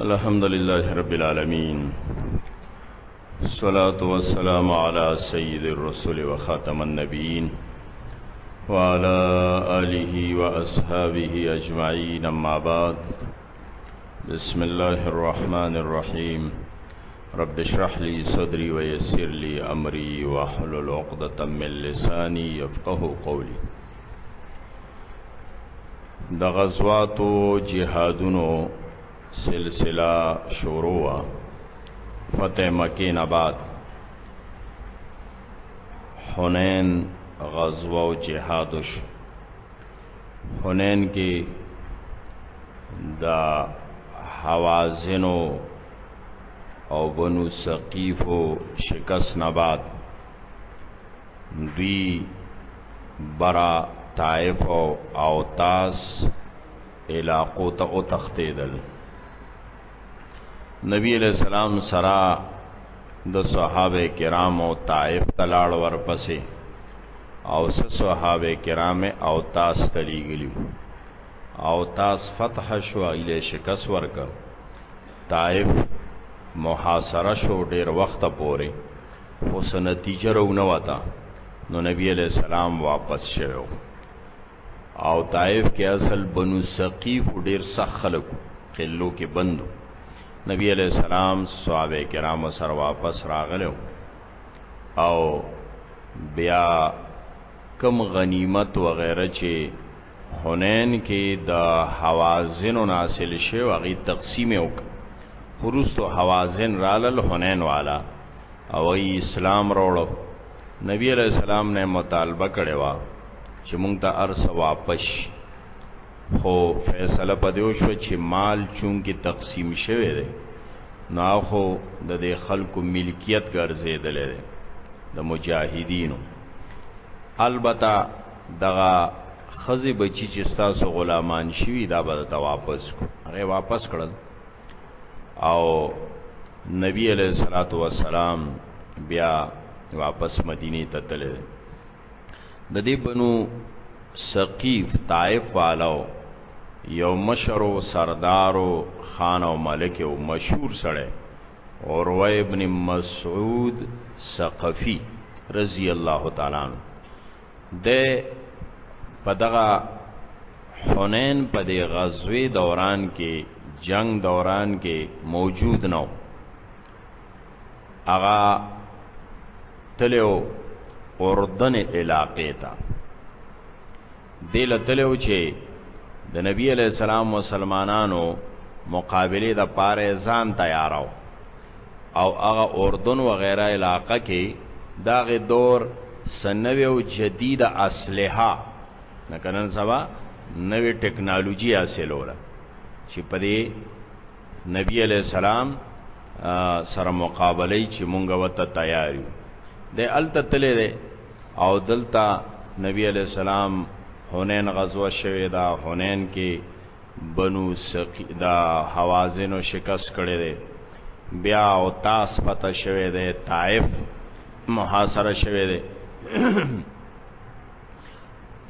الحمد لله رب العالمين الصلاة والسلام على سيد الرسول وخاتم النبيين وعلى آله وأصحابه أجمعين أما بعد بسم الله الرحمن الرحيم رب اشرح لي صدري ويسر لي أمري واحلل عقدة من لساني يفقه قولي د غزواتو جهادونو سلسله شروع وا فتح مکه نه بعد حنین غزوه او جهادش حنین کې د حوازنو او بنو ثقیفو شکست نه بعد دوی برا طائف او اوتاس علاقو ته او تختیدل نبی علیہ السلام سرا د صحابه کرامو طائف تلاړ ورپسې او سه صحابه کرام او تاس تلیګلی او تاس فتح شو اله شکس ورک طائف محاصره شو ډیر وخت پورې خو سنتیجه رونه وتا نو نبی علیہ السلام واپس شوو او طائف کې اصل بنو ثقیف ډیر سخت خلک قلو کې بندو نبی علیہ السلام صحابه کرام سره واپس راغلو او بیا کم غنیمت و غیره چې حنین کې د حوازن حاصل شوی هغه تقسیم وک خروستو حوازن رالل حنین والا او ای اسلام راوړو نبی علیہ السلام نه مطالبه کړې وا چې مونږ ته ارس واپس خو فیصله پدې وشو چې مال چون کې تقسیم شوه دی نو خو د دې خلکو ملکیت ګرځیدل دی د مجاهدینو البته دغه خزی بچی چې تاسو غلامان شوی دا به ته واپس کو هغه واپس کړل او نبی علیہ الصلوۃ والسلام بیا واپس مدینه ته تلل د دې بنو ثقيف طائف والو یو مشرو سردارو خان او ملک او مشهور سره اوروه ابن مسعود ثقفی رضی الله تعالی عنہ د په دغه حنین په دې غزوی دوران کې جنگ دوران کې موجود نو اغا تلو اردن علاقې ته دل تلو چې د نبی علی السلام مسلمانانو مقابله د پاره ځان تیارو او هغه اردن وغیره علاقه کې داغه دور سنوي او جديده اسلحه نه کنن سبا نوې ټکنالوژي حاصلوله چې په دې نبی علی السلام سره مقابله چې مونږ وته تیار یو د الته تلې او دلته نبی علی السلام حنین غزوه شوه دا حنین کې بنو سقی دا حوازنو شکست کړی دی بیا او تاس پته شوی دی طائف محاصره شوی دی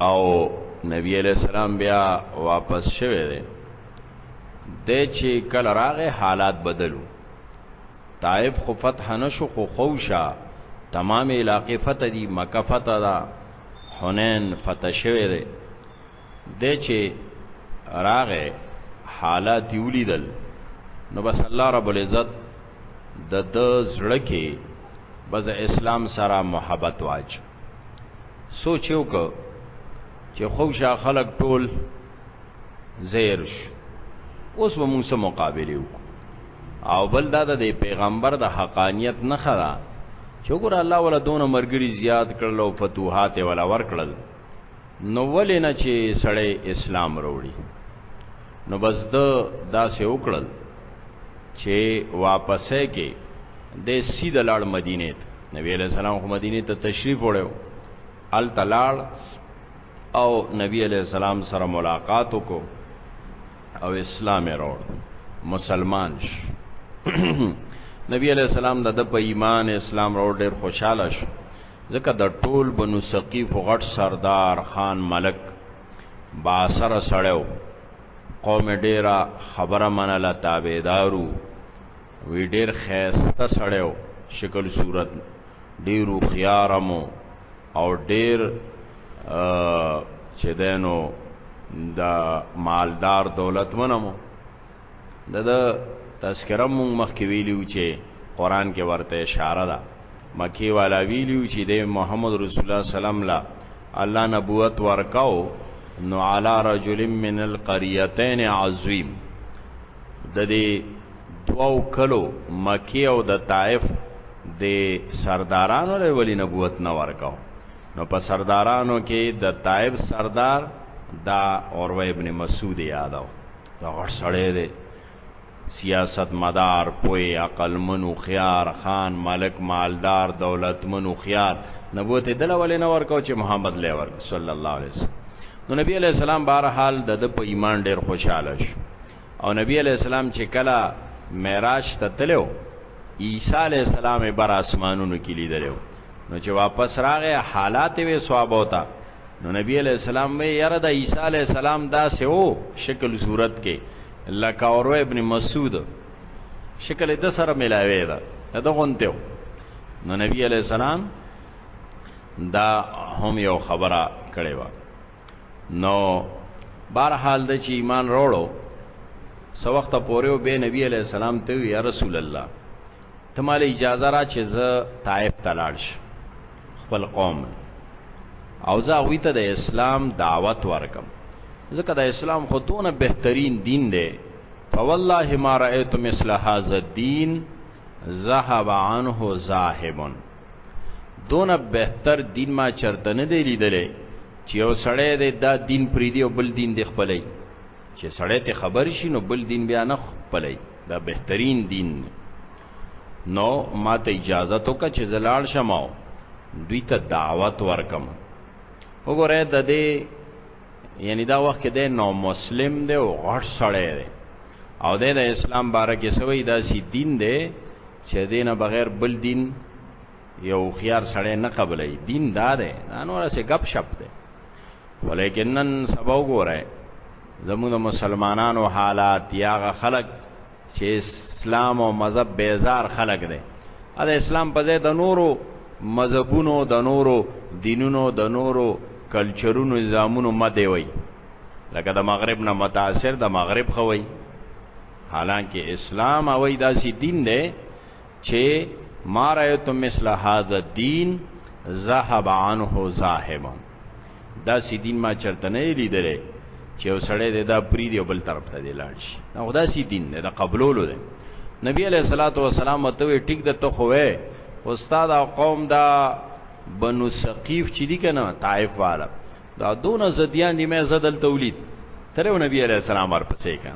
او نبی علیہ السلام بیا واپس شوی دی د چې کله راغې حالات بدلو طائف خو فتح نشو خو خوشا تمام علاقې فتح دی مکه فتح دا حنین فتح شوه دی د چې راغه حالات ولیدل نو بس الله رب العزت د د زړه کې بز اسلام سره محبت واچ سوچو کو چې خوشا خلق ټول زیرش اوس به موږ سره مقابله وکړو او بل دا د پیغمبر د حقانیت نه خره چې ګور الله ولا دون مرګري زیات کړل او فتوحات ولا ور کړل نو ولې نه چې سړی اسلام وروړي نو بس د داسې وکړل چې واپسې کې د سیده لاړ مدینه ته نبی علیہ السلام خو مدینه ته تشریف وړو ال تلاړ او نبی علیہ السلام سره ملاقات وکړو او اسلام وروړ مسلمان شو نبی علیہ السلام د په ایمان اسلام وروړ ډیر خوشاله شو ځکه د ټول بنو ثقیف غټ سردار خان ملک با سره سړیو قوم ډیره خبره منله تابعدارو وی ډیر خیسته سړیو شکل صورت ډیرو خيارمو او ډیر چې دینو د مالدار دولت منمو د د تذکره مونږ مخکې ویلیو چې قران کې ورته اشاره ده مکی والا ویلیو چې د محمد رسول الله سلام لا الله نبوت ورکاو نو علی رجل من القريتين عظیم د دې دوو کلو مکی او د طائف د سردارانو له ولی نبوت نه ورکاو نو په سردارانو کې د طائف سردار دا اوروه ابن مسعود یادو دا غټ سړی دی سیاست مدار پوی عقل منو خيار خان ملک مالدار دولت منو خيار نبوت دل ولې نه ورکاو چې محمد لې ورک صلی الله علیه وسلم نو نبی علیہ السلام بهر حال د په ایمان ډیر خوشاله شو او نبی علیہ السلام چې کله معراج ته تلو عیسی علیہ السلام بر اسمانونو کې لیدلو نو چې واپس راغې حالات وې صحابه وتا نو نبی علیہ السلام وی یاره د عیسی علیہ السلام دا سو شکل صورت کې لکه اورو ابن مسعود شکل د سره ملاوي دا دا غونته نو نبی علیہ السلام دا هم یو خبره کړې و نو بهر حال د چې ایمان وروړو سو وخت پورې به نبی علیہ السلام ته یا رسول الله ته مال اجازه را چې زه طائف ته لاړ شم خپل قوم او زه هغوی ته د اسلام دعوت ورکم ځکه د اسلام خو دونه بهترین دین دی فوالله ما رأيت مثل هذا الدين ذهب عنه ذاهب دونه بهتر دین ما چرته نه دی لیدلی چې یو سړی دی دا دین پریدي او بل دین دی خپلی چې سړی ته خبر شي نو بل دین بیا نه خپلی دا بهترین دین دی نو ما ته اجازه تو کا چې زلال شماو دوی ته دعوت ورکم وګوره د دې یعنی دا وخت کې د نو مسلم دی او غټ سړی دی او د اسلام باره کې سوی دا سی دین دی چې دینه بغیر بل دین یو خيار سړی نه قبلې دین دا ده دا نور څه غب شپ ده ولیکن نن سبا وګوره زموږ مسلمانانو حالات یاغه خلق چې اسلام او مذهب بیزار خلق ده دا اسلام په ځای د نورو مذهبونو د نورو دینونو د نورو کلچرونو نظامونو مده وي لکه د مغرب نه متاثر د مغرب خوي حالانکه اسلام او داسې دین دی چه ما رأیت مثل هذا الدین ذهب عنه ذاهب دا سی دین ما چرته نه لیدلې چې یو سړی د دا پری دی بل طرف ته دی لاړ شي دا خدا سی دین نه د قبولولو دی نبی علیہ الصلوۃ والسلام ته وی ټیک د تو خوې استاد او قوم دا بنو ثقیف چې دی کنه طائف والا دا دون زدیان دی مې زدل تولید ترو نبی علیہ السلام ورپسې کړ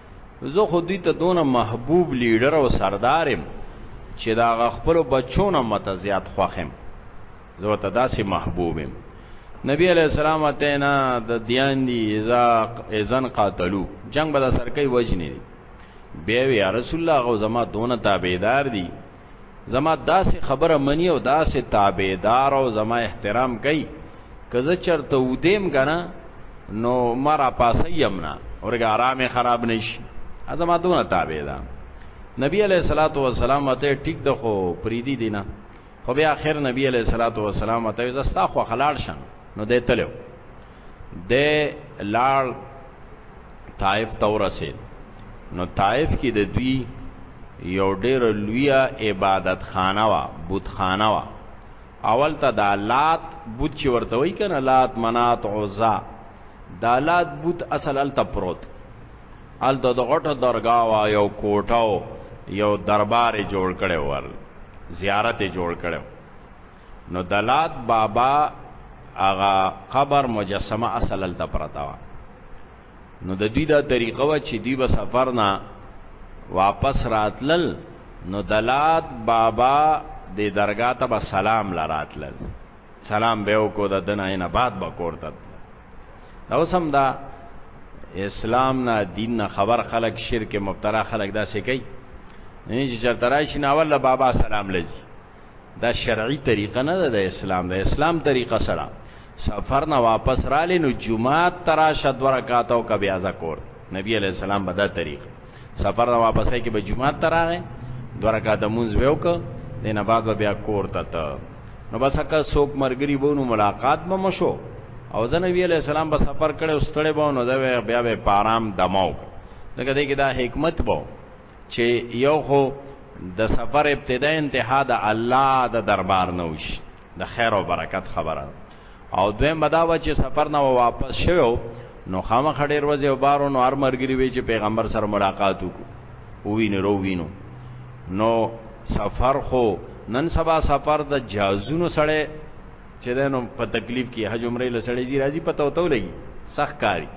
زه خو دوی ته دونه محبوب لیډر او سردار یم چې د هغه خپلو بچو نه مته زیات خوښ یم زه ورته داسې محبوب یم نبی علیه السلام ته نه د دیان دي اذن قاتلو جنگ به د سرکۍ وجنې دی بیا وی رسول الله غو زما دونه تابعدار دي زما داسې خبره منی او داسې تابعدار او زما احترام کوي که زه چرته ودیم کنه نو ما را پاسیم نه اورګه آرام خراب نشي زما دونه تابع ده نبی علیہ الصلوۃ والسلام ته ټیک د خو پریدي دینه خو بیا اخر نبی علیہ الصلوۃ والسلام ته زستا خو خلاړ شم نو دې تلو دی لاړ طائف ته ورسید نو طائف کې د دوی یو ډېر لویه عبادت خانه وا بت خانه وا اول ته د لات بت چې ورته وای کنه لات منات عزا د لات بت اصل ال تپروت ال د غټه درگاه وا یو کوټاو یو دربار جوړ کړي ور زیارت جوړ کړي نو دلات بابا هغه قبر مجسمه اصل ال تپرتا وا نو د دوی دا طریقه وا چې دوی به سفر نه واپس راتلل نو دلات بابا د درگاه ته به سلام لراتلل سلام به وکړو د دنه نه بعد به کوړتل دا وسم دا اسلام نه دین نه خبر خلق شرک مبتلا خلق دا سې کوي نه چې چرته راشي ناول بابا سلام لذي دا شرعي طریقه نه ده د اسلام د اسلام طریقه سره سفر نه واپس را لې نو جمعات ترا شد ورکات او کبي ازا کور نبی علی السلام به دا طریقه سفر نه واپس کې به جمعات ترا غې دوه رکعات مونږ ویو ک دینه بعد به بیا کور ته ته نو بس که څوک مرګري بونو ملاقات به مشو او ځنه وی علی السلام به سفر کړو ستړي بونو دا بیا به پارام دماو دغه دې کې دا حکمت بو چه یو خو د سفر ابتدا انتها د الله د دربار نه وشي د خیر او برکت خبره او دویم بداوه چې سفر نه واپس شوو نو خامخ ډیر ورځې او بارو نو هر مرګري وی چې پیغمبر سره ملاقات وکړو وینو رو وینو نو سفر خو نن سبا سفر د جازونو سره چې دنو په تکلیف کې حج عمره لسړې زی راځي پته وته لګي سخ کاری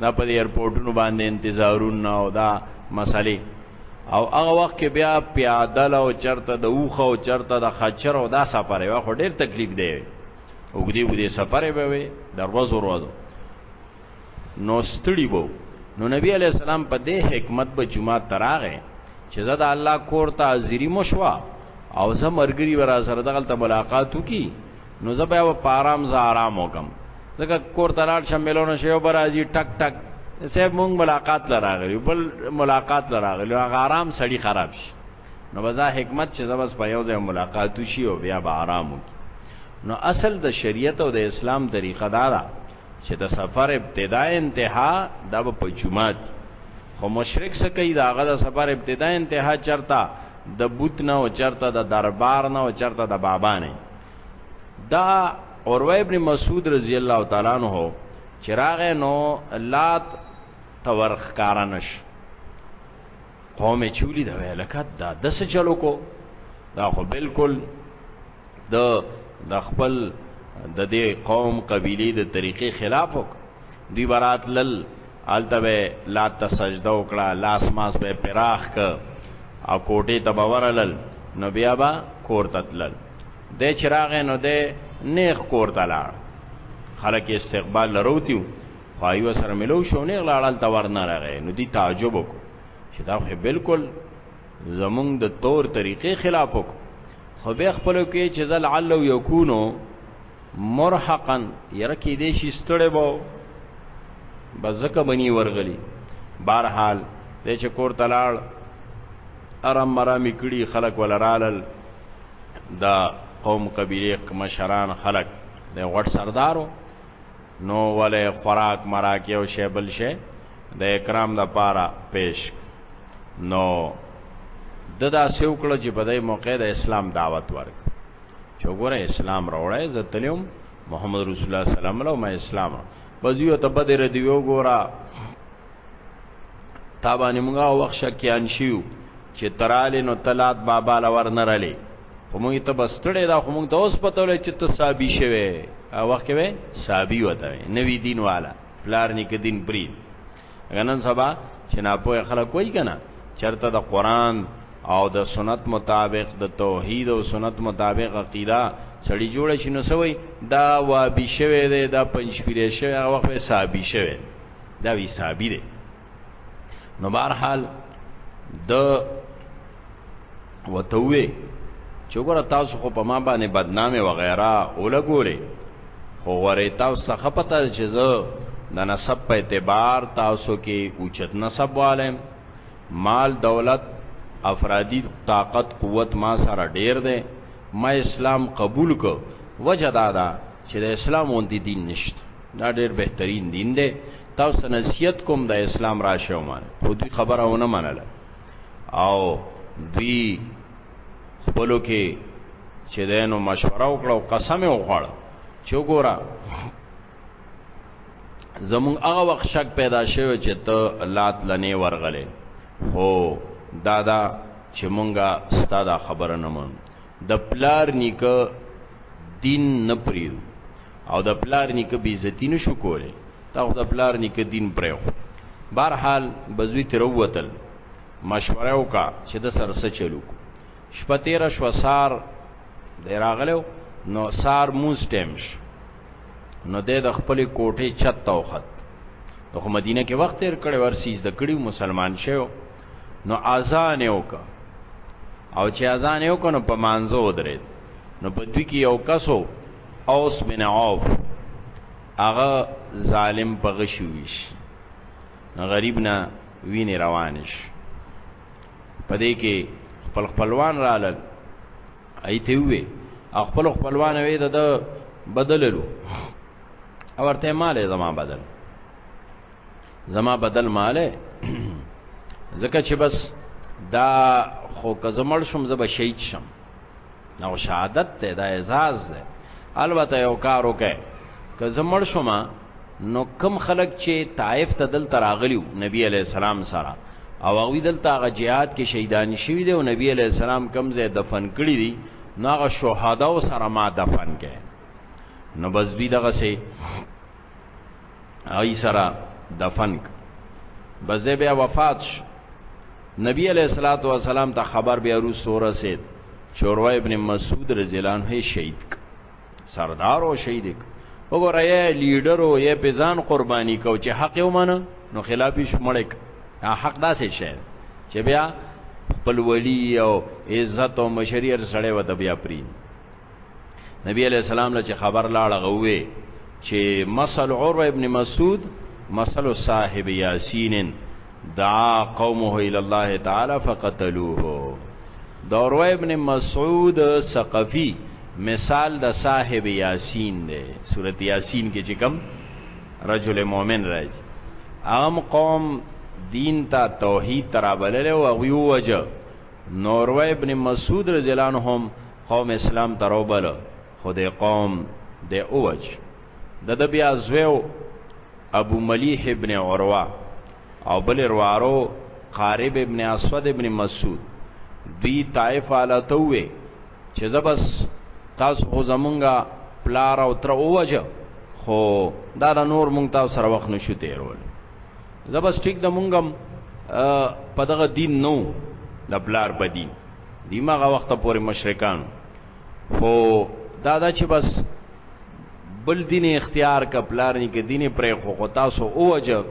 دا په ایرپورټونو باندې انتظارونه او دا مسلې او هغه وخت کې بیا پیادل او چرته د اوخه او چرته د خچر او دا سفر یو خو ډیر تکلیف دی وګدي وګدي سفر به وي د ورځو ورځو نو ستړي وو نو نبی علی السلام په دې حکمت به جمعه تراغه چې زه د الله کور ته حاضری مشوا او زه مرګري ورا سره دغه ته ملاقات وکي نو زه به په آرام زه آرام وکم ځکه کور ته لاړ شم ملونه شیو برازي ټک ټک سه مونږ ملاقات لراغلی بل ملاقات لراغلی هغه آرام سړی خراب شي نو بزا حکمت چې زبس په یو ځای ملاقات شي او بیا به آرام وکي نو اصل د شریعت او د اسلام طریقه دا ده چې د سفر ابتدا انتها دا به په جمعات خو مشرک څه کوي دا غدا سفر ابتدا انتها چرتا د بوت نه او چرتا د دربار نه او چرتا د بابا نه دا اوروه ابن مسعود رضی الله تعالی عنہ چراغ نو لات تورخ کارنش قوم چولی دا ویلکات دا دس چلو کو دا خو بالکل د د خپل د دې قوم قبيله د طریقې خلاف وک دی برات لل التبه لا تسجده وکړه لاس ماس به پراخ ک او کوټه تبورلل نو بیا با کور تتلل د چراغ نو د نیخ کور تلاړ خلک استقبال لروتیو خو هغوی ورسره ملو شو نېغ لاړ هلته ورنه راغی نو دوی تعجب وکړو چې دا خو بلکل زمونږ د طور طریقې خلاف وکړو خو بیا خپلو کې چې زه لعله یکونو مرحقا یره کې دې شي ستړی به بس ځکه بنی ورغلی بهرحال دی چې کور ته لاړ ارم مرامې کړي خلک وله رالل د قوم قبیلې مشران خلک د غټ سردارو نو ولی خوراک مراک یو شی بل شی د اکرام د پاره پیش نو د دا سیو کړه چې په دای موقع د اسلام دعوت ورک چې ګوره اسلام راوړای زه تلم محمد رسول الله سلام الله ما اسلام بزیو ته بده ردیو ګوره تابانه موږ وخت شکیان شیو چې ترال نو تلات بابا لور نه رلی خو مونږ ته بستړې دا خو مونږ ته اوس پته ولې چې ته صابي شوی او وخت کې صابي وته نوی دین والا پلار نیک دین پری غنن سبا چې نه پوهه خلک وای کنه چرته د قران او د سنت مطابق د توحید او سنت مطابق عقیده سړی جوړ شي نو سوی دا وابي شوی دی دا پنځپیری شوی هغه وخت صابي شوی دا وی صابي دی نو بهر حال د وتوي چې ګوره تاسو خو په ما باندې بدنامي و غیره ولګولې خو غورې تاسو څخه پته چې زه د نسب په اعتبار تاسو کې اوچت نسب والم مال دولت افرادی طاقت قوت ما سره ډیر دی ما اسلام قبول کو وجه دا ده چې د اسلام اون دي دین نشته دا ډیر بهترین دین دی تاسو نصیحت کوم د اسلام راشه ومن خو دوی خبره ونه منله او دوی خپلو کې چې دینو مشوره وکړه او قسم یې وخوړ چې وګوره زمون هغه وخت شک پیدا شوی چې ته لات لنې ورغلې هو دادا چې مونږه ستاده خبره نه مون د پلار نیکه دین نه پریدو او د پلار نیکه بی عزتی نشو کوله تا خو د پلار نیکه دین پرېو بهر حال بزوی تروتل مشوره وکا چې د سر سره چلو شپه 13 شو سار د راغلو نو سار موس ټیمش نو د خپل کوټه چت توخت نو خو مدینه کې وخت تیر کړي ورسیز د کړي مسلمان شو نو اذان یو کا او چې اذان یو کنو په مانزه ودرید نو په دوی کې یو کسو اوس بن عوف هغه ظالم په غشويش غریب نه ویني روانش پدې کې خپل خپلوان رالل ایته وې خپل خپلوان وې د بدللو او ورته مال زما بدل زما بدل مال زکه چې بس دا خو کزمړ شم زب شهید شم نو شهادت ته د اعزاز ده البته یو کار وکړي که زمړ شوما نو کم خلک چې طائف ته دل تراغلیو نبی علی السلام سره او هغه دل تاغه jihad کې شهیدان شوی دی او نبی علی السلام کم زه دفن کړی دی نو هغه شهدا سره ما دفن کړي نو بس دوی دغه سي ای سره دفن بزه بیا وفات شو نبی علیہ الصلوۃ والسلام ته خبر بیا رو سوره سید چوروا ابن مسعود رضی الله عنه شهید ک سردار او شهید ک وګوره یا لیډر او یا پزان قربانی کو چې حق ومنه نو خلافی شمړک حق داسې شه چې بیا خپل ولی او عزت او مشریعت سره وته بیا پرین نبی علیہ السلام لچ خبر لاړه غوي چې مثل عروه ابن مسعود مثل صاحب یاسین دعا قومه الى الله تعالی فقتلوه د عروه ابن مسعود ثقفی مثال د صاحب یاسین دی سورۃ یاسین کې چې کوم رجل مؤمن راځي عام قوم دین ته توحید ترابلل او ویوجه نوروه ابن مسعود رضی الله عنهم قوم اسلام ته راوبله خو د قوم د اوج د د بیا زویو ابو ملیح ابن عروه او بل روارو قارب ابن اسود ابن مسعود دوی طائف حالت وې چې زبس تاسو خو زمونږه پلار او تر اوجه خو دا نور مونږ تاسو سره وخت نشو تیرول زبس ټیک د مونږم په دغه دین نو د بلار بدی دیماغه وخت پورې مشرکان خو دا دا چې بس بل دین اختیار کا بلار نه کې دین پرې خو خو تاسو اوجه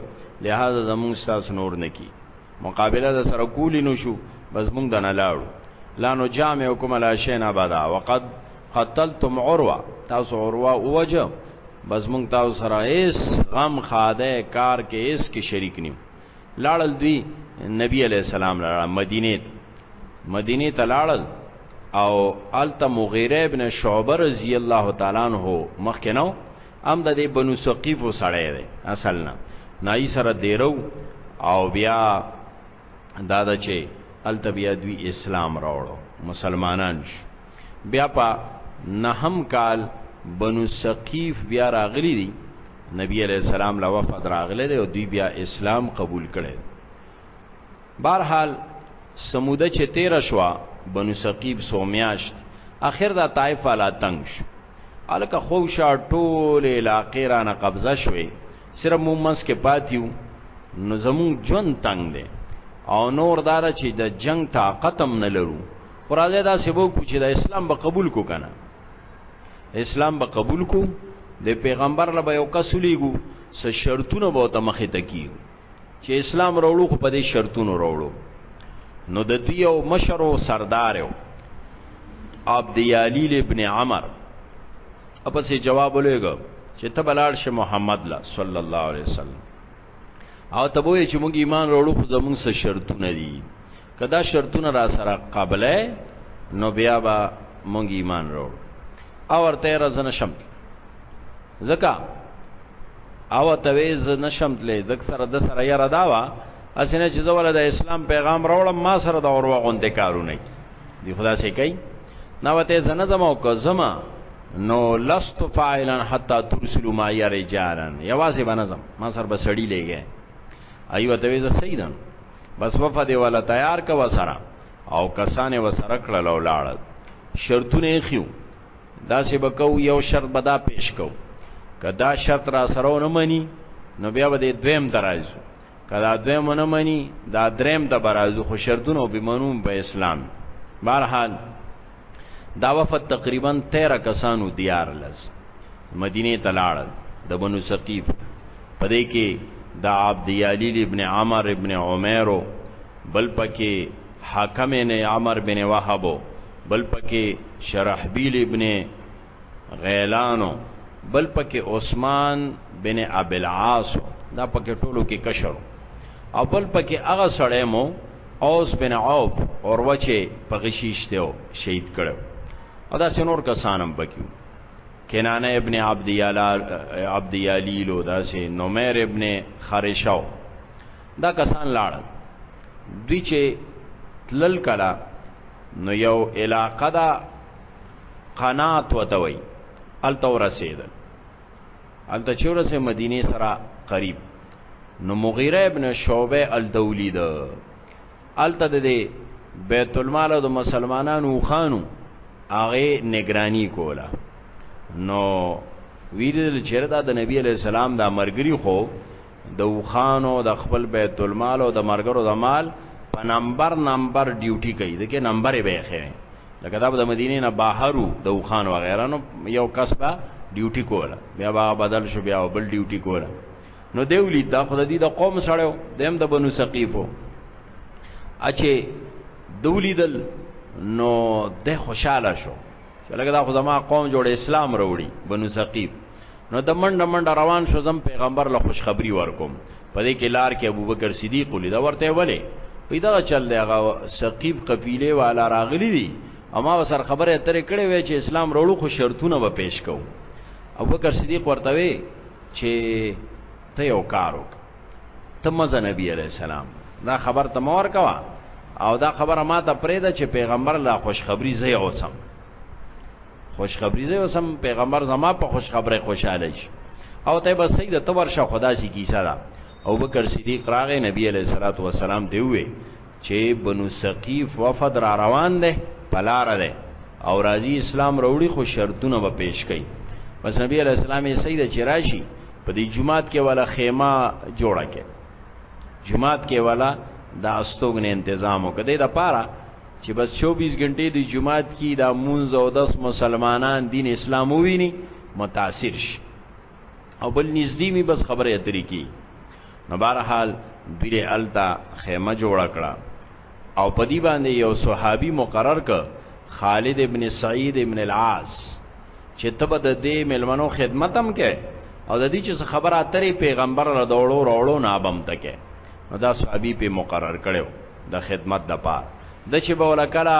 لہذا زمونږ تاسو نور نه کی مقابله د سره کولی نو شو بس مونږ د نه لاړو لا نو جامع حکم لا شینا بدا وقد قتلتم عروه تاسو عروه ووجه بس مونږ تاسو سره ایس غم خاده کار کې ایس کې شریک نیو لاړل دوی نبی علی السلام لاړ مدینه ته مدینه ته لاړل او الت مغیره ابن شعبه رضی الله تعالی عنہ مخکې نو ام د دې بنو ثقيف سړی دی اصل نه نای سره دیرو او بیا دادا چې التبیا دوی اسلام راوړو مسلمانان شو بیا په نهم کال بنو ثقیف بیا راغلی دي نبی علیہ السلام لا وفد راغله دی او دوی بیا اسلام قبول کړي بهرحال سموده چې 13 شوا بنو ثقیب سومیاشت اخر دا طائف والا تنگ شو الکه خوشا ټول علاقې را نه قبضه شوې صرف مومنس کې پاتیو نو زمون جون تنگ دی او نور دار چې د جنگ طاقت هم نه لرو خورازه دا سبو کو چې د اسلام به قبول کو کنه اسلام به قبول کو د پیغمبر له یو کس لیګو س شرطونه به ته مخه تکي چې اسلام وروړو خو په دې شرطونو وروړو نو د دوی او مشر او سردار او عبد یالیل ابن عمر اپسې جواب ولېګو چې ته بلال شه محمد لا صلی الله علیه وسلم او ته وې چې موږ ایمان وروړو خو زموږ څه شرطونه دي که دا شرطونه را سره قابله نو بیا به مونږ ایمان راوړو او ورته راځه نشم ځکه او ته وې ز نشم تلې د سره د سره یې را داوا اسنه چې زول د اسلام پیغام راوړم ما سره د اوروا غونډه کارونه کی دی خدا سي کوي نو وته زنه زما او کزما نو لست فاعلا حتا ترسلوا ما يرجالن یوازې بنظم ما سر بسړی لګي ایو ته وې ز سیدن بس وفد ولا تیار کا وسره او کسانه وسره کړل او لاړل شرطونه خيو دا سه بکو یو شرط بدا پیش کو کدا شرط را سره نه مني نو بیا به دویم درایزو کدا دویم نه مني دا دریم د برازو خو شرطونه به منوم په اسلام بهرحال دا وفد تقریبا 13 کسانو دیار لس مدینه ته لاړل د بنو ثقیف په دې کې د عبد یالیل ابن عمر ابن عمیرو بل پکې حاکم نه عمر بن وهب بل پکې شرحبیل ابن غیلانو بل پکې عثمان بن ابي العاص دا پکې ټولو کې کشر او بل پکې هغه سړی مو اوس بن عوف اور وچه په غشیشته او شهید کړو او دا سنور کسانم بکیو کنانه ابن عبد یلال عبد یلیل او دا سه نومیر ابن خرشاو دا کسان لاړ دوی چې تلل کلا نو یو علاقه دا قنات وتوي الته ورسېدل الته چې ورسې مدینه سره قریب نو مغیره ابن شعبه الدولی ده الته د بیت المال د مسلمانانو خانو هغه نگرانی کوله نو ویل چیرته د نبی علی السلام د مرګری خو د اوخانو د خپل بیت المال او د مرګرو د مال په نمبر نمبر ډیوټي کوي دغه نمبر به خې لکه دا د مدینې نه بهرو د اوخان و غیره نو یو کس به ډیوټي کوله بیا به بدل شو بیا بل ډیوټي کوله نو دی ولید دا خدای دی د قوم سره دیم د بنو ثقیفو اچې دولیدل نو د خوشاله شو چې لکه دا خو زما قوم جوړ اسلام راوړي بنو ثقيب نو د منډه منډه روان شو زم پیغمبر له خوشخبری ورکوم په دې کې لار کې ابوبکر صدیق ولید ورته وله په دا چل دی هغه ثقيب قبيله والا راغلي دي اما وسر خبره اترې کړې وې چې اسلام وروړو خو شرطونه به پیش کوو ابوبکر صدیق ورته وی چې ته یو کار وکړه ته مزه نبی علیہ السلام دا خبر ته مور کوا او دا خبره ما ته پرې ده چې پیغمبر لا خوشخبری زی اوسم خوشخبری زی اوسم پیغمبر زما په خوشخبری خوشاله شي او ته بس سید ته ورشه خدا سي کیسه ده او بکر صدیق راغې نبی علیہ الصلوۃ والسلام دی وې چي بنو ثقيف وفد را روان دی په لاره دی او راځي اسلام راوړي خو شرطونه به پیش کوي بس نبی علیہ السلام یې سید چې راشي په دې جمعات کې ولا خیمه جوړه کې جمعات کې ولا د استوګن تنظیم وکړي د پاره چې بس 24 غنټې د جمعات کې د مونږ او داس مسلمانان دین اسلام وویني متاثر شي او بل نږدې وي بس خبرې اترې کی نو بهرحال دوی له التا خیمه جوړ کړه او په دې باندې یو صحابي مقرر ک خالد ابن سعید ابن العاص چې تب د دې ملمنو خدمتم کې او د دې چې خبره اترې پیغمبر را دوړو راوړو نابم تکې نو دا صحابي په مقرر کړو د خدمت د پاره د چې به ولکلا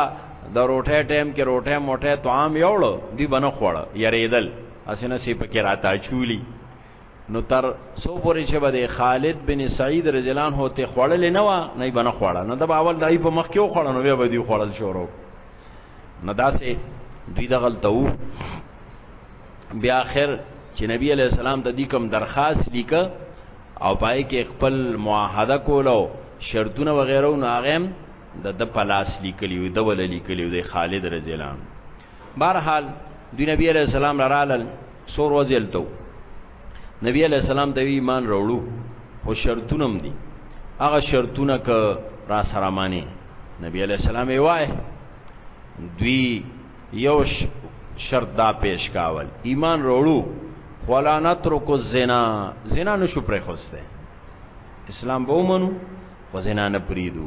د روټه ټیم کې روټه موټه طعام یوړو دی بنه خوړ یریدل اسنه سی پکې راته چولی نو تر سو پورې چې به خالد بن سعید رضی الله عنه ته خړل نه و نه بنه خړل نو دا اول دای په مخ کې خړل نو به دی خړل شروع نو دا سه دوی دغل تو بیا اخر چې نبی علی السلام د دې کوم درخواست لیک او پای کې خپل معاهده کولو شرطونه وغیرہ نو هغه د د پلاس لیکلی وي د ول لیکلی وي خالد رضی الله عنه بهرحال دی نبی علیہ السلام لرالل سور وزلتو نبی علیہ السلام د ایمان وروړو خو شرطونه هم دي هغه شرطونه ک را سره معنی نبی علیہ السلام یې وای دوی یو شرط دا پیش کاول ایمان وروړو ولا نترک الزنا زنا نشو پرې خوسته اسلام به ومنو خو زنا نه پریدو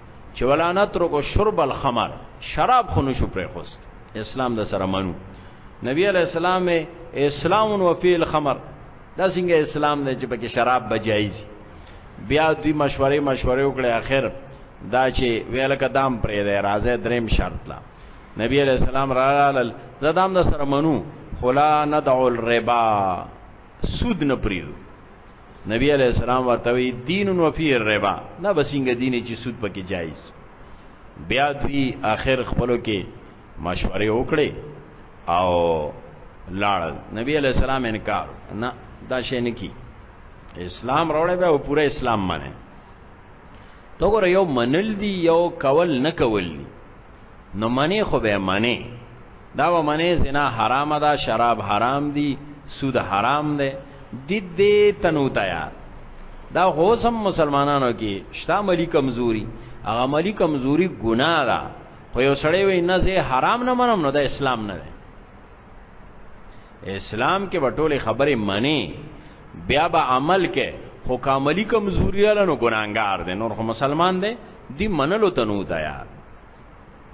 چې ولا نترک شرب الخمر شراب خو نشو پرې خوست اسلام د سره منو نبی علی السلام اسلام و فی الخمر دا څنګه اسلام دی چې پکې شراب بجایز بیا دوی مشورې مشورې وکړې اخر دا چې ویل کدام پرې دی راځه دریم شرط لا نبی علی السلام را لال زدام د سره منو خلا ندع الربا سود نه پریو نبی علیہ السلام ورته وی دین و فی الربا دا بسنګ دین چې سود پکې جایز بیا دوی اخر خپلو کې مشورې وکړي او لاړل نبی علیہ السلام انکار نه دا شی نه کی اسلام راوړی به او پوره اسلام منه تو ګور یو منل دی یو کول نه کول دی نو منی خو به منی دا و منی زنا حرام ده شراب حرام دی سود حرام ده دی دی تنو تیار دا غوسم مسلمانانو کې شتا ملی کمزوري هغه ملی کمزوري ګناه ده خو یو سړی وي نه زه حرام نه منم نو د اسلام نه ده اسلام کې بټولې خبرې منی بیا به عمل کې خو کاملی کمزوري لنو ګناګار دي نور خو مسلمان دي دی منلو ته نو تیار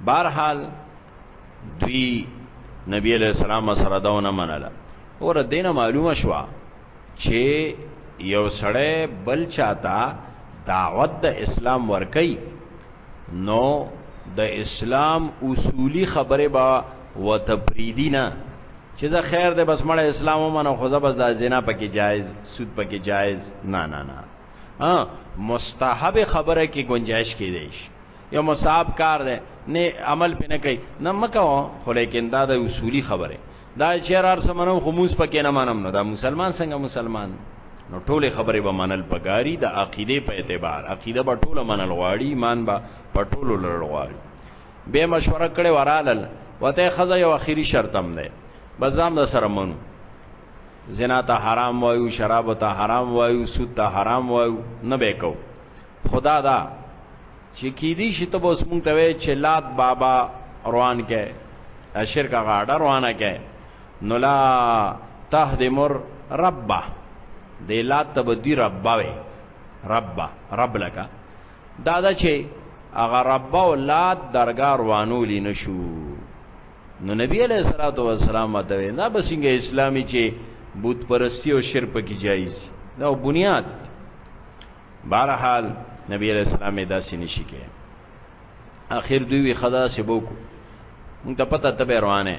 بهرحال دوی نبی علیہ السلام سره داونه منله اور دینه معلومه شوه چې یو سړی بل چاته دعوت د اسلام ورکي نو د اسلام اصولی خبره با وتپریدی نه چې زه خیر ده بس مړ اسلام ومنه خو زه بس د زنا پکې جایز سود پکې جایز نه نه نه ها مستحب خبره کې گنجائش کې دی یو مصاب کار دی نه عمل پې نه کوي نه مکو خو لیکن دا د اصولی خبره دا چیر ار سمنو خموس پکې نه مانم نو دا مسلمان څنګه مسلمان نو ټوله خبره به منل پګاری د عقیده په اعتبار عقیده به ټوله منل غواړي ایمان به په ټولو لړ غواړي به مشوره کړي ورالل وته خزه یو اخیری شرط هم ده بزام د سره منو زنا ته حرام وایو شراب ته حرام وایو سود ته حرام وایو نه به کو خدا دا چې کی دي شي ته اوس مونږ ته وی چې لات بابا روان کې شرک غاډه روانه کې نو لا تهدمر ربا دی لات ته بدی ربا وی ربا رب لکا دا دا چې اغه ربا او لات درګار وانو لینشو نو نبی علیہ الصلوۃ والسلام ته دا بسنګ اسلامي چې بت پرستی او شرک پکې جایز دا بنیاد بهرحال نبی علیہ السلام دا سینې شي کې اخر دوی وی خدا سی بوکو مونږ ته پته ته روانه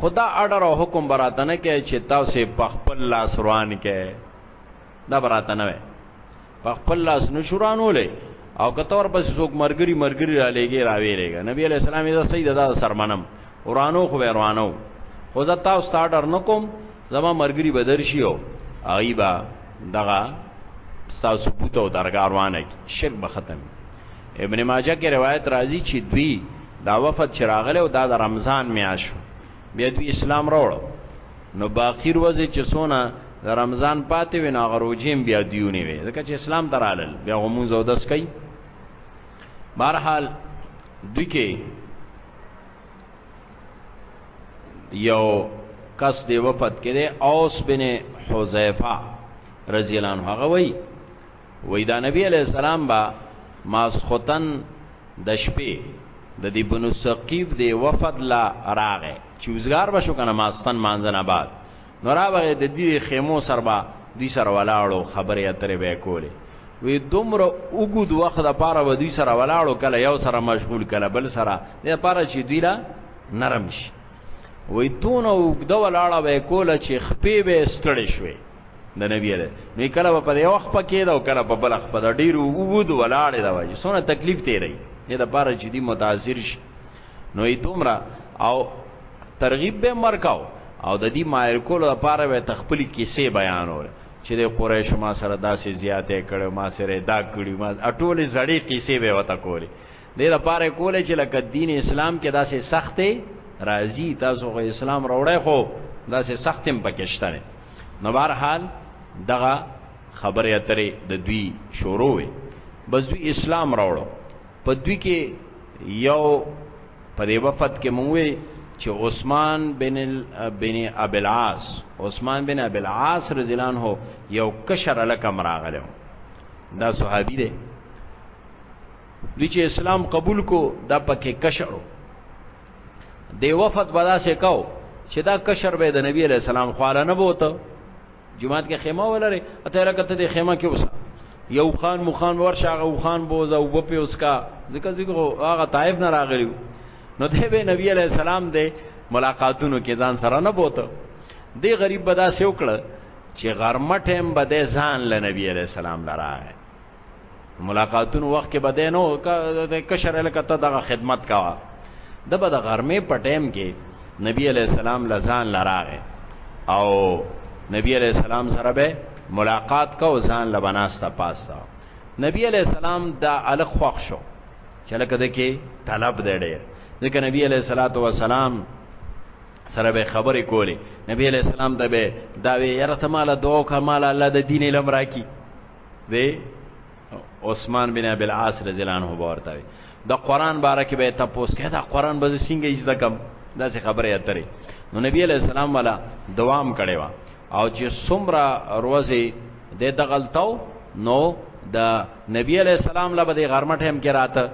خدا اډر او حکم براتنه کې چې تاسو په خپل لاس روان کې دا براته نه وي په خپل لاس نشورانولې او کتور پس څوک مرګري مرګري را لېږي را ویلېږي نبی عليه السلام یې سید دا سرمنم ورانو خو ورانو خو زه تاسو ته ډر نکوم زما مرګري بدر شيو ایبا دغه تاسو بوت او درګه روانه شرک به ختم ابن ماجه کې روایت راځي چې دوی دا وفد چراغله او دا د رمضان میاشو بیا دوی اسلام راوړ نو باقی روزه چې سونه د رمضان پاتې وي نو غروجیم بیا دیونی وي ځکه چې اسلام درالل بیا غمون زو دس کوي بهرحال دوی کې یو کس دی وفات کړي اوس بن حذیفه رضی الله عنه هغه وایي وای دا نبی علی السلام با ماسختن د شپې د دې بنو ثقيب دی وفد لا راغه چوزګار بشو کنه ماستن مانځنه بعد نو را وغه د دې خیمو سربا دوی سره ولاړو خبرې اترې به کولې وی دومره وګود وخت د پاره و دوی سره ولاړو کله یو سره مشغول کله بل سره د پاره چې دوی لا نرم شي وی تونه وګد ولاړه به کوله چې خپې به ستړې شوي د نبی علی نو کله په دې وخت پکې دا کله په بل خپل د ډیرو وود ولاړ دا وایي سونه تکلیف دی رہی نه د پاره چې دی متاثر شي نو ای دومره او ترغیب به مرکاو او د دې مایر کول لپاره به تخپل کیسې بیانول چې د قریش ما سره داسې زیاتې کړو ما سره دا کړی ما ټولې زړې کیسې به وتا کولې دې لپاره کولای چې لکه دین اسلام کې داسې سختې راځي تاسو غو اسلام راوړی خو داسې سختم پکشته نه نو بهر حال دغه خبره اترې د دوی شروع وي بس دوی اسلام راوړو په دوی کې یو په دې وفات کې مونږ چې عثمان بن ال... بن ابي العاص عثمان بن ابي العاص رضی الله عنه یو کشر الکم راغلو دا صحابي دی دوی چې اسلام قبول کو دا پکې کشرو دی وفد بدا سه کاو چې دا کشر به د نبی علی السلام خواله نه بوته جماعت کې خیمه ولره اته لکه ته د خیمه کې اوسه یو خان مخان ورشه هغه خان بوزا او په اوس کا ځکه ځکه هغه طائف نه راغلی نو دی به نبی علی السلام دی ملاقاتونو کې ځان سره نه بوته دی غریب بدا سه وکړه چې غرمه ټیم بده ځان ل نبی علی السلام لراه ملاقاتونو وخت کې بده نو کشر الکه ته دغه خدمت کاوه د به د غرمې په ټیم کې نبی علی السلام لزان لراغه او نبی علی السلام سره به ملاقات کو ځان لبناستا پاستا نبی علی السلام دا الخ خوښ شو چې لکه د کې طلب دی ډېر ځکه نبی علی صلوات و سلام سره به خبرې کولې نبی علی السلام ته به دا وی یره ته مال دوه کمال الله د دین لمر کی دی عثمان بن ابي العاص رضی الله عنه ورته د قران باره کې به تاسو کې دا قران به څنګه یې زده کوم دا څه خبره اترې نو نبی علیہ السلام والا دوام کړي وا او چې سمرا روزي د دغلطو نو د نبی علیہ السلام لا به غرمټ هم کې راته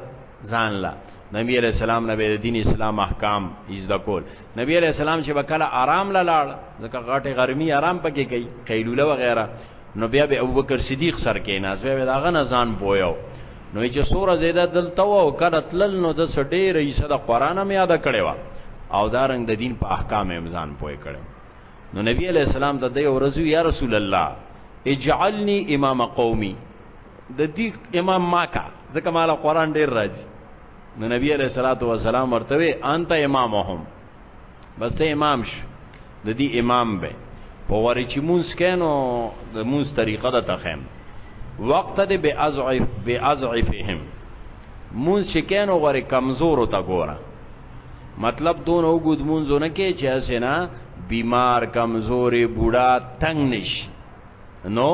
ځان لا نبی علیہ السلام نبی د دین اسلام احکام ایز د کول نبی علیہ السلام چې وکاله آرام لاله ځکه غټه ګرمي آرام پکې کوي قیلوله وغیرہ نو بیا به ابوبکر صدیق سر کې ناز به داغه نه ځان بویاو نو چې سوره زیاده دلته و او کله تلل نو د سړي رئیس د قران مې یاد کړي وا او دارنګ د دین په احکام امزان پوي کړي نو نبی علی السلام ته د ورځو یا رسول الله اجعلنی امام قومي د دې امام ماکا ځکه مال قران ډیر راځي نو نبی علیہ الصلوۃ والسلام ورته انت امامهم بس ته امام شو د دې امام به په وری چې مونږ کینو د مونږ طریقه د تخیم وقت دې به ازعف به ازعفهم مونږ چې کینو غره کمزور ته ګوره مطلب دون وګود مونږ نه کې چې اسنه بیمار کمزورې بوډا تنگ نش نو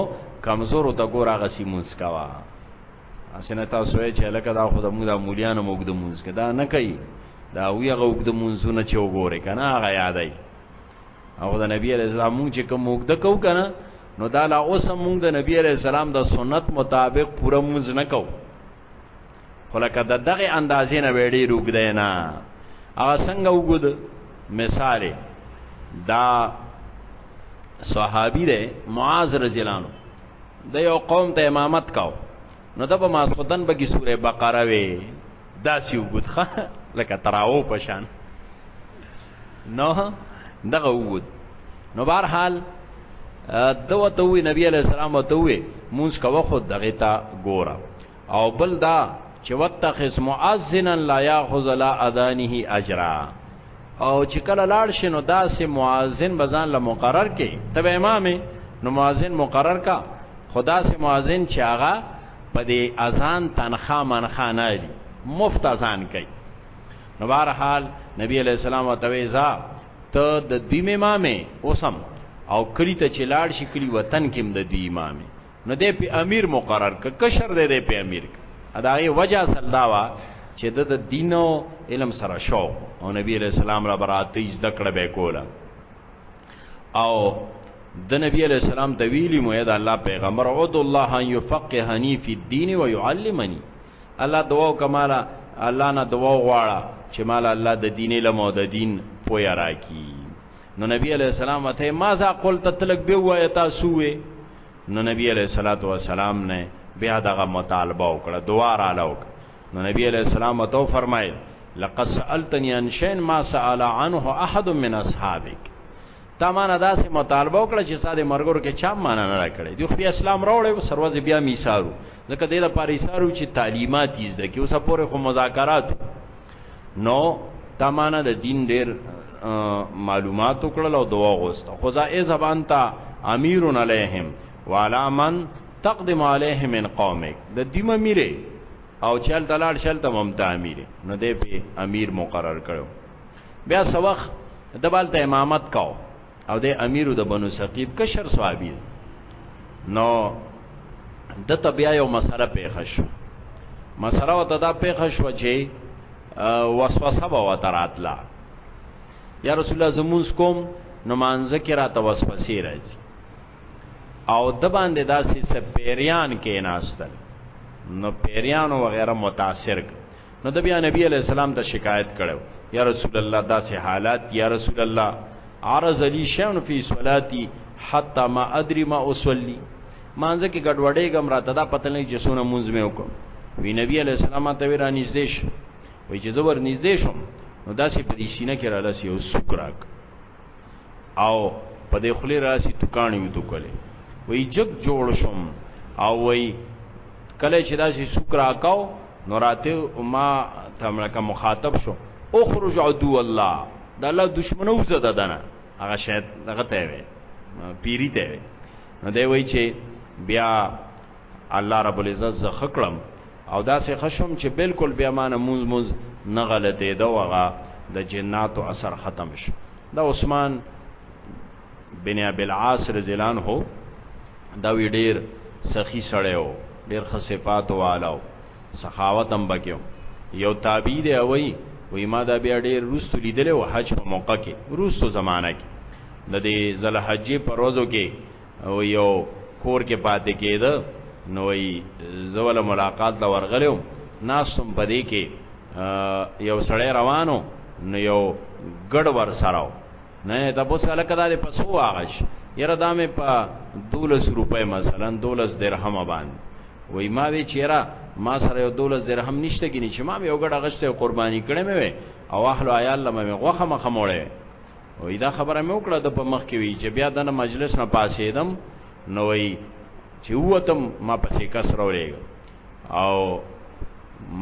کمزور ته ګوره غسی مونږ کوا اسنه تاسو یې چې لکه دا خو د موږ د مولیانو موږ د مونږ کې دا نه کوي دا وی هغه وګد مونږونه چې وګوره کنه هغه یادای او د نبی علیہ السلام مونږ چې کوم وګد کو کنه نو دا لا اوس مونږ د نبی علیہ السلام د سنت مطابق پوره مونږ نه کو خلکه د دغه اندازې نه وړي روګد نه هغه څنګه وګد مثال دا صحابي ده معاذ رضی الله عنه د یو قوم ته امامت کاو نو د په ماسخدن به کی سوره بقره وی داسې وګدخه لکه تراو پشان نو دغه وګد نو بهر حال دو ته وی نبی علی السلام ته وی مونږ کوه خود دغه تا ګوره او بل دا چې وتخس مؤذنا لا یاخذ لا اذانه اجرا او چې کله لاړ شي نو داسې مؤذن بزان له مقرر کې تبه امام نو مؤذن مقرر کا خدا سي مؤذن چې هغه په دې اذان تنخوا منخا نه لري مفت اذان کوي نو بهر حال نبی علیہ السلام وتویزا ته د دوی امامه اوسم او کلی ته چې لاړ شي کلی وطن کې هم د دوی امامه نو دی په امیر مقرر ک کشر دی دی په امیر ک دا یې وجه اصل دا وا چې د دا دین او علم سره شو او نبی علیہ السلام را براته زده کړه به کوله او د نبی علیہ السلام د ویلی مو دا الله پیغمبر عود الله ان یفقهنی فی الدین و یعلمنی الله دعا کمالا الله نه دعا غواړه چې مال الله د دین علم او د دین پویا راکی نو نبی علیہ السلام ته ما ذا قلت تلک به وای تاسو وې نو نبی علیہ الصلوۃ والسلام نے بیا دغه مطالبه وکړه دعا را لوک نو نبی علیہ السلام تو فرمایل لقد سالتنی عن شین ما سال عنه احد من اصحابک تا معنا داسې مطالبه وکړه چې ساده مرګور کې چا معنا نه راکړي دی خو بیا اسلام راوړې سروازي بیا میثارو ځکه د لپاره ایثارو چې تعلیمات یې زده کې اوسه پورې خو مذاکرات نو تمانه د دین ډیر معلومات وکړل او دعا غوښته خو ځای زبان ته امیر علیهم وعلى من تقدم عليه من قومك د دیم امیره او چل دلال شل ته ممتا امیره نو دې په امیر مقرر کړو بیا سوخ دبالته امامت کاو او د امیر د بنو ثقیب کشر صحابي نو د تبیا یو مسله پیښه شو مسله وته دا پیښه شو چې وسوسه به وته راتله یا رسول الله زمونږ کوم نو مانځه کې راته وسوسه راځي او د باندې داسې سپیریان کې ناستل نو پیریان وغیرہ متاثر کړ نو د بیا نبی علی السلام ته شکایت کړو یا رسول الله داسې حالات یا رسول الله عرض علی شان فی صلاتی حتا ما ادری ما اصلي مانځه کې ګډوډې ګم راته دا پته نه چې سونه مونږ مې وکړ وی نبی علی السلام ته ورا نږدې شو وی چې زبر نږدې شو نو داسې په دې سینه کې را لسی او سکراک او په دې خلی راسي توکانی وی توکلی وی جګ جوړ شوم او وی کله چې داسې سوک راکاو نو راته ما تملکه مخاطب شو اخرج عدو الله د الله دشمنو زده دنه هغه شاید دغه ته وي پیری ته وي نو دی وی چې بیا الله رب العزت زه ښه کړم او داسې ښه شوم چې بلکل بیا ما نه لمونځ مونځ نه غلطېده او هغه د جناتو اثر ختم شو دا عثمان بن ابي العاص رضی الله عنه دا وی ډیر سخی سړی و ډیر ښه صفات والو سخاوت هم بکیو یو تابع دی وای وی ما دا بیا ډیر روستو لیدل او حج په موقع کې روستو زمانہ کې د دې زلحجې پروازو کې او یو کور کې پاتې کېده نو وی زول ملاقات لا ورغلو ناسم پدې کې یو سړی روانو نو یو ګډ ور سره نه ته بوس الکه د پسو واغش یره دا مې په 12 روپے مثلا 12 درهم باندې وای ما وی چیرې ما سره یو 12 درهم نشته کې چې ما یو ګډ غشته قرباني کړې مې او اهل عیال لمه غوخه مخه موړې وای دا خبره مې وکړه د په مخ کې وی چې بیا دنه مجلس نه پاسېدم نو وای چې ووتم ما پسې کسر ولېګ او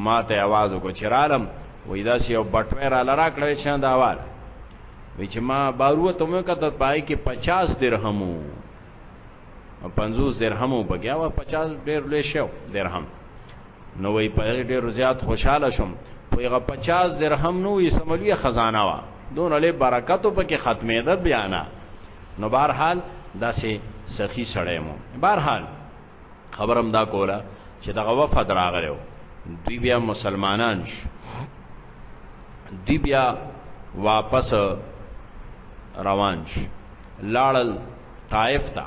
ما ته आवाज وکړ چې رالم وای دا سی یو بټوي را لرا کړې شان دا وال وی چې ما بارو ته مې کتل پای کې 50 درهمو 50 درهمو بګیا و 50 ډېر لې شو درهم نو وی په هغه ډیر زیات خوشاله شوم په هغه 50 درهم نو یې سملوی خزانه وا دون له برکتو پکې ختمه ده بیانا نو بهر حال داسې سخی سړی مو بهر حال خبرم دا کوله چې دغه وفد راغلو دوی بیا مسلمانان شو دوی بیا واپس روان شو لاړل طائف ته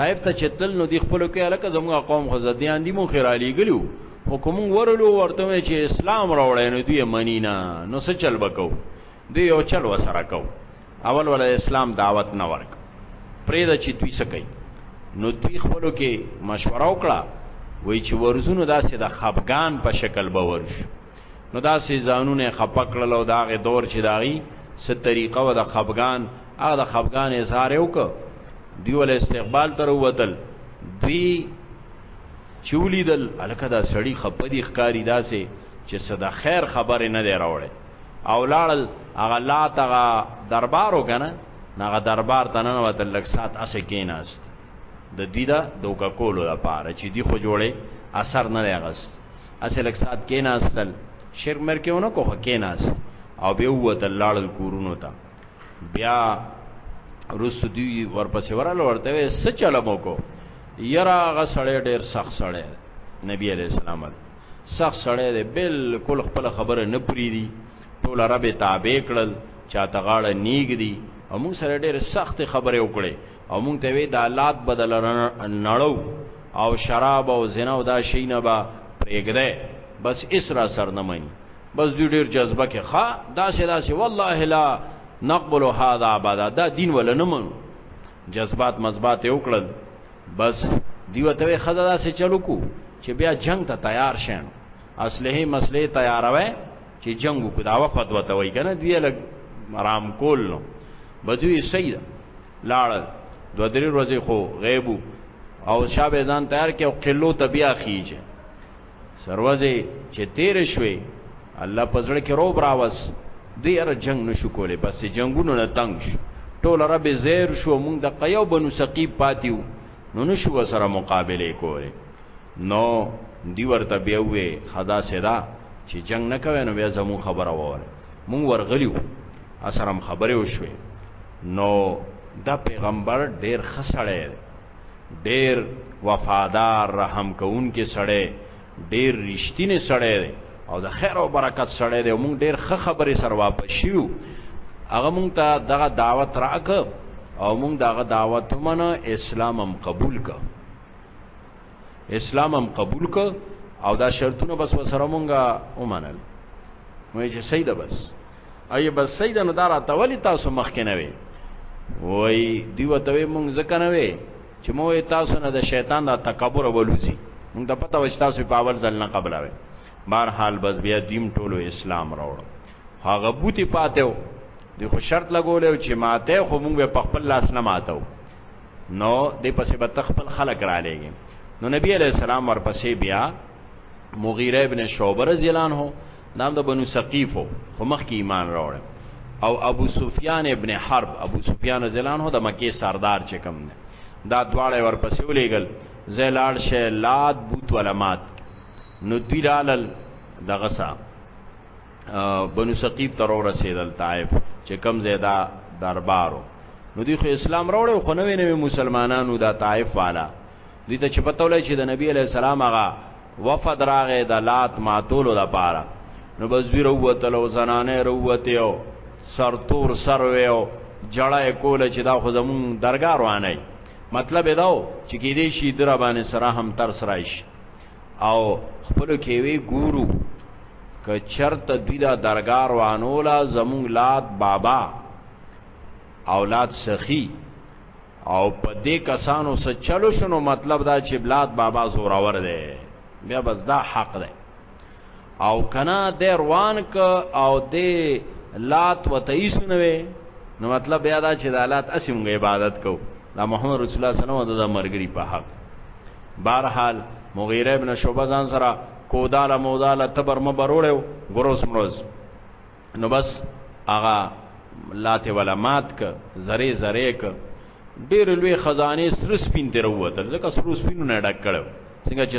طائف ته چتل نو دی خپل کې الکه زموږ قوم خو زديان دي مو خیرالي ګلو حکم ورلو ورته چې اسلام راوړی نو دوی منی نه نو څه چل وکاو دوی یو چل وسره کو اول ول اسلام دعوت نه ورک پرې د چې دوی سکی نو دوی خپلو کې مشوره وکړه وای چې ورزونو داسې د دا خفغان په شکل به ورشي نو دا سي ځانونه خپکړل او داغه دور چې داغي ست طریقه و د خفغان هغه د خفغان اظهار یو ک دی ول استقبال تر وتل دی چولی دل الکه دا سړی خپدی ښکاری داسې چې صدا خیر خبره نه دی راوړی او لاړل هغه لا تغه دربارو کنه هغه دربار تنن وتل لک سات اسه کیناست د دوی دا دوکا کولو لپاره چې دی خو جوړي اثر نه لغست اسه لک سات کې ناستل شرک مر کې ونه کوه کې ناس او به وته لاړل کورونو ته بیا رسو دی ورپسې ورل ورته څه چلمو کو یرا غسړې ډېر سخت سړې نبی عليه السلام سخت سړې دې بالکل خپل خبره نه پری دي ټول عربه تابع کړل چاته غاړه نیګ دي او موږ سره ډېر سخت خبره وکړي او مونږ ته وی دا لات بدل نړو او شراب او زنا او دا شی نه با پرېګده بس اسرا سر نه مانی بس دوی ډیر جذبه کې ښا داسې داسې والله لا نقبل هذا ابدا دا دین ولا نه منو جذبات مزبات یو کړل بس دیو ته خزه داسې چلو کو چې بیا جنگ ته تیار شین اصله مسله تیاروي چې جنگ وکړو دا وفد وته وای کنه دوی لګ مرام کول نو بدوی سید لاړ دو درې ورځې خو غیبو او شابه ځان تیار کې او قلو تبیا خیجه سروځي چې تیر شوي الله پزړه کې روب راوس دی ار جنگ نشو کولې بس جنگونو نه تنگ شو ټول رب زیر شو مونږ د قیو بنو سقیب پاتیو نو نشو سره مقابله کولې نو دی ورته بیا ووې خدا سیدا چې جنگ نه کوي نو بیا زمو خبره ووره مونږ ورغلیو اسرم خبره وشوي نو دا پیغمبر ډیر خسړی دی ډیر وفادار رحم کوونکې سړی ډیر رښتینی سړی دی او د خیر او برکت سړی دی مونږ ډیر ښه خبرې سره واپس شیو هغه مونږ ته دغه دعوت راک او مونږ دغه دعوت منه اسلام هم قبول ک اسلام هم قبول ک او دا شرطونه بس وسره مونږه ومنل مې چې صحیح ده بس اي بس صحیح ده نو دا راته ولي تاسو مخ کې نه وي وای دی وته مونږ ځکه نه وي چې مو تاسو نه د شیطان د تکبر ولوزي مونږ ته پته وځ تاسو په اول ځل نه قبلاوي بهر حال بس بیا دیم ټولو اسلام راوړ هغه بوتي پاتېو دی خو شرط لګولې چې ماته خو مونږ په خپل لاس نه ماتو نو د پسې به تخپل خلق را لېږي نو نبی علیہ السلام ورپسې بیا مغیره ابن شعبه رضی الله عنه نام د بنو ثقیف خو مخ کې ایمان راوړ او ابو سفیان ابن حرب ابو سفیان رضی الله عنه د مکه سردار چې کوم نه دا دواړه ورپسې ولېګل زیلاړ شه لات بوت ولمات نو دوی رالل دغه صاحب بنو ثقيف تر ورسېدل طائف چې کم زیدا دربارو نو دی خو اسلام راوړ خو نوې نوې مسلمانانو دا طائف والا دي ته چې پته ولای چې د نبی علی السلام هغه وفد راغې د لات ماتولو لپاره نو بس دوی روته لو زنانه روته او سرتور سروي او جړای کوله چې دا خو زمون درګار وانه مطلب دا و چې کې دې شي در باندې سره هم تر سرایش او خپل کې وی ګورو که چرته دوی دا درګار وانولا زمونږ لات بابا اولاد سخی او په دې کسانو سره چلو شنو مطلب دا چې بلاد بابا زورور دی بیا بس دا حق دی او کنا دی روان ک او دی لات و تیسو نوی نو مطلب بیا دا چې د لات اسی مونږ عبادت کو دا محمد رسول الله صلی الله علیه وسلم د مرګری په حق بهرحال مغیره ابن شعبه ځان سره کوداله موداله تبر مبروړو ګروس مروز نو بس اغا لاته ولا مات ک زری زری ک ډیر لوی خزانه سرس پین تروته ځکه سرس پینونه ډک کړو څنګه چې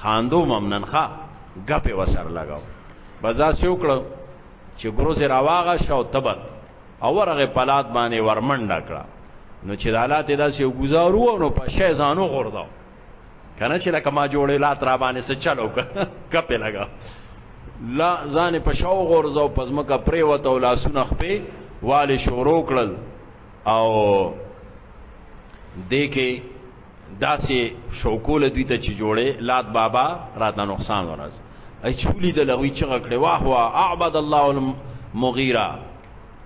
خاندو ممنن ښا غپه وسر لگاو بزا سیو کړو چې ګروز راواغه شو تبت او ورغه پلات باندې ورمنډه کړه نو چې د حالات داسې وګزارو نو په شې ځانو غورداو کنه چې لکه ما جوړې لات را باندې څه چلو کپه لگا لا ځان په شاو غورځو پزمکه پرې وته او لاسونه خپې والي شورو کړل او دې کې داسې شوکوله دوی ته چې جوړې لات بابا راته نقصان ورز ای چولی د لغوی چغه کړې واه واه اعبد الله المغیره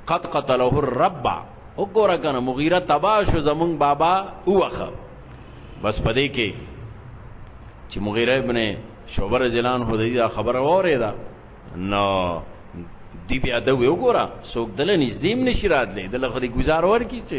قد قتله الرب وګوره کنه مغیره تبا شو زمون بابا اوخه بس پدې کې چې مغیره ابن شعبه رضی الله عنه د دې خبره وره ده نو دی بیا د وګوره څوک دل نږدې نشی راتلې د لغوی گزار ور کی چې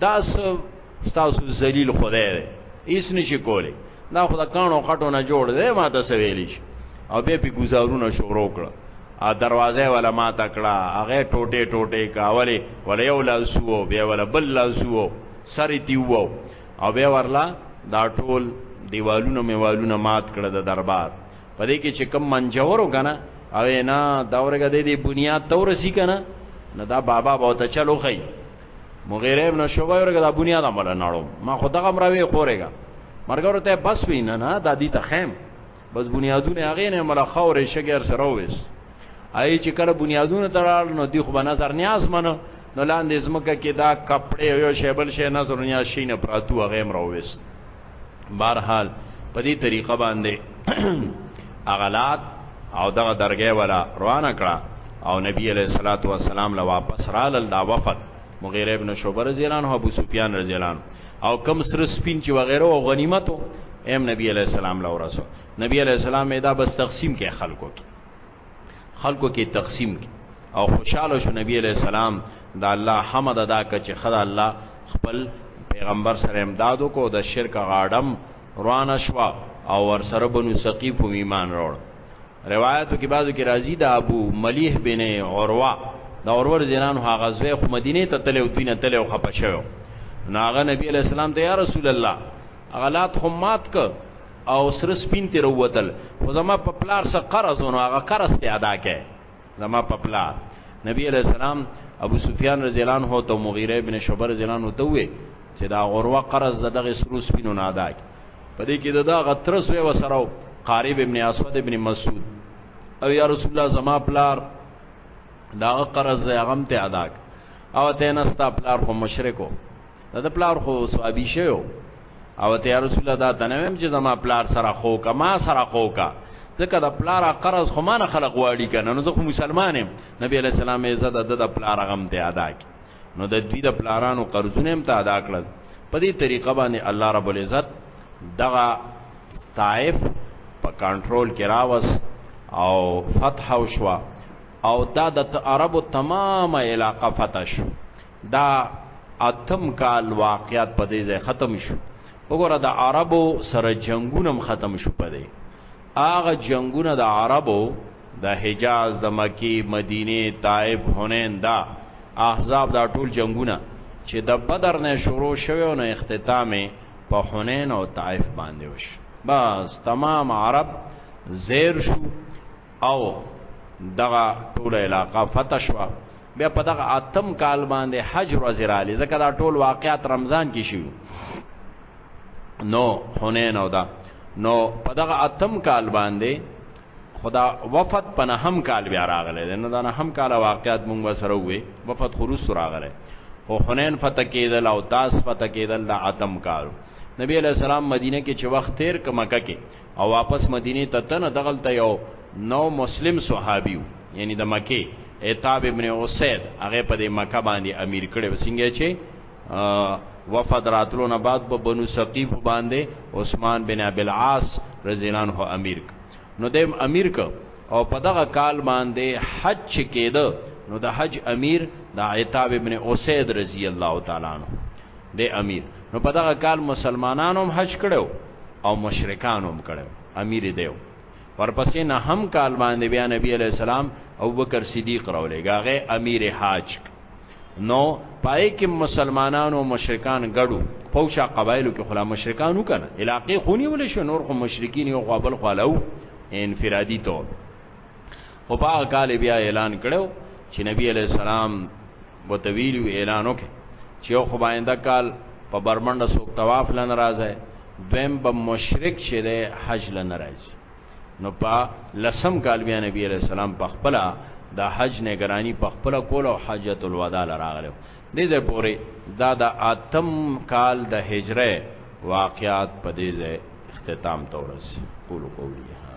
دا ستاسو ذلیل خدای دی هیڅ نشي کولی دا خو د کانو خټو نه جوړ دی ما ته سویلی شي او بیا په گزارونه شروع کړه ا دروازه ولا ما تکړه هغه ټوټه ټوټه کاوله ولا یو لاسو بیا ولا بل لاسو سری تیو او بیا ورلا دا ټول دیوالونه میوالونه مات کړه د دربار پدې کې چې کم منجورو کنه او نه دا ورګه د دې بنیاد تورسی کنه نه دا بابا بہت چلو خی مغیره ابن شعبه ورګه د بنیاد عمل نړو ما خو دغه مراوي خورېګا مرګورو ته بس وینه نه د دې ته خیم بس بنیادونه هغه نه مل خورې شګر سره وېس آی چې کله بنیادونه ترال نو دی خو به نظر نیاز منو نو لاندې زمکه کې دا کپڑے یو شیبل شی نظر نیاز شینه پراتو هغه مرويس بارحال په دې طریقه باندې اغلات او دغه درګه ولا روان کړه او نبی علیہ الصلوۃ والسلام لا واپس را لل دا وفد مغیره ابن شعبہ رضی الله عنه ابو سفیان رضی الله عنه او کم سر سپین چې وغیره او غنیمتو ایم نبی علیہ السلام لا ورسو نبی علیہ السلام دا بس تقسیم کې خلکو کې خلکو کې تقسیم کی او خوشاله شو نبی علیہ السلام دا الله حمد ادا کړ چې خدای الله خپل پیغمبر سره امداد وکړو د شرک غاډم روان شوا او ور سره بنو ثقيف ایمان راوړ روایتو کې بعضو کې راځي د ابو ملیح بن عروه د اورور زینانو هغه زوی خو مدینه ته تلو دینه تلو خپه شو ناغه نبی علیہ السلام ته یا رسول الله غلات خمات ک او سره سپین تیر وتل خو زما په پلار سره قرض ونه هغه قرض ته ادا کړي زما په پلار نبی علیہ السلام ابو سفیان رضی الله عنه او مغیره ابن شعبه رضی الله عنه ته وی چې دا غروه قرض دغه سرو سپینو نه ادا کی په دې کې دا غترس وی وسره قارب ابن اسود ابن مسعود او یا رسول الله زما پلار دا قرض هغه ته ادا او ته نستا پلار خو مشرکو دا د پلار خو صحابي شو او ته یا رسول الله دا تنویم چې زما پلار سره خو کا ما سره خو کا ځکه د پلار قرض خو ما نه خلق واړي کنه نو زه خو مسلمان یم نبی علی السلام یې زده د د پلار غم ته ادا کی نو د دوی د پلارانو قرضونه هم ته ادا کړل په دې طریقه باندې الله رب العزت دغه طائف په کنټرول کې راوس او فتح او شوا او دا د عربو تمامه علاقه فتح شو دا اتم کال واقعات په دې ځای ختم شو وګوره د عربو سره جنگونم ختم شو په دې هغه جنگونه د عربو د حجاز د مکی مدینه طائف حنین دا احزاب دا ټول جنگونه چې د بدر نه شروع شوه او نه اختتام په حنین او طائف باندې وش بس تمام عرب زیر شو او دغه ټول علاقه فتح شو بیا په دغه اتم کال باندې حج ورځ رااله ځکه دا ټول واقعات رمضان کې شو نو حنین او دا نو په دغه اتم کال باندې خدا وفد په نهم کال بیا راغله نو دا نهم کال واقعات مونږ سره وې وفد خروس راغله او حنین فتح کېدل او تاس فتح کېدل دا اتم کال نبی علیہ السلام مدینه کې چې وخت تیر ک مکه کې او واپس مدینه ته تنه دغلته یو نو مسلم صحابي یعنی د مکه ایتاب ابن اسید هغه په دې مکه باندې امیر کړي وسنګه چې وفد راتلو نه بعد په بنو ثقیف باندې عثمان بن ابي العاص رضی الله عنه امیر نو د امیر ک او په دغه کال باندې حج کېده نو د حج امیر د عتاب ابن اسید رضی الله تعالی عنہ د امیر نو په دغه کال مسلمانانو هم حج کړو او مشرکانو هم کړو امیر دیو ورپسې نه هم کال باندې بیا نبی علی السلام او بکر صدیق راولېګاغه امیر حاج نو پای کې مسلمانانو او مشرکان ګړو پوښا قبایلو کې خلا مشرکانو کنه علاقې خونی ولې شو نور خو مشرکین یو غوبل خلاو انفرادي تور او په هغه کال بیا اعلان کړو چې نبی علی السلام وتویل اعلان وکړي چې خو باینده کال په برمنډه سوک طواف لن راځي دویم به مشرک شه ده حج لن راځي نو په لسم کال بیا نبی علی السلام په خپل د حج نگرانی په خپل کول او حجۃ الوداع لراغلو دې ځای پورې دا د اتم کال د هجره واقعات په دې ځای اختتام تورس قول قولی هذا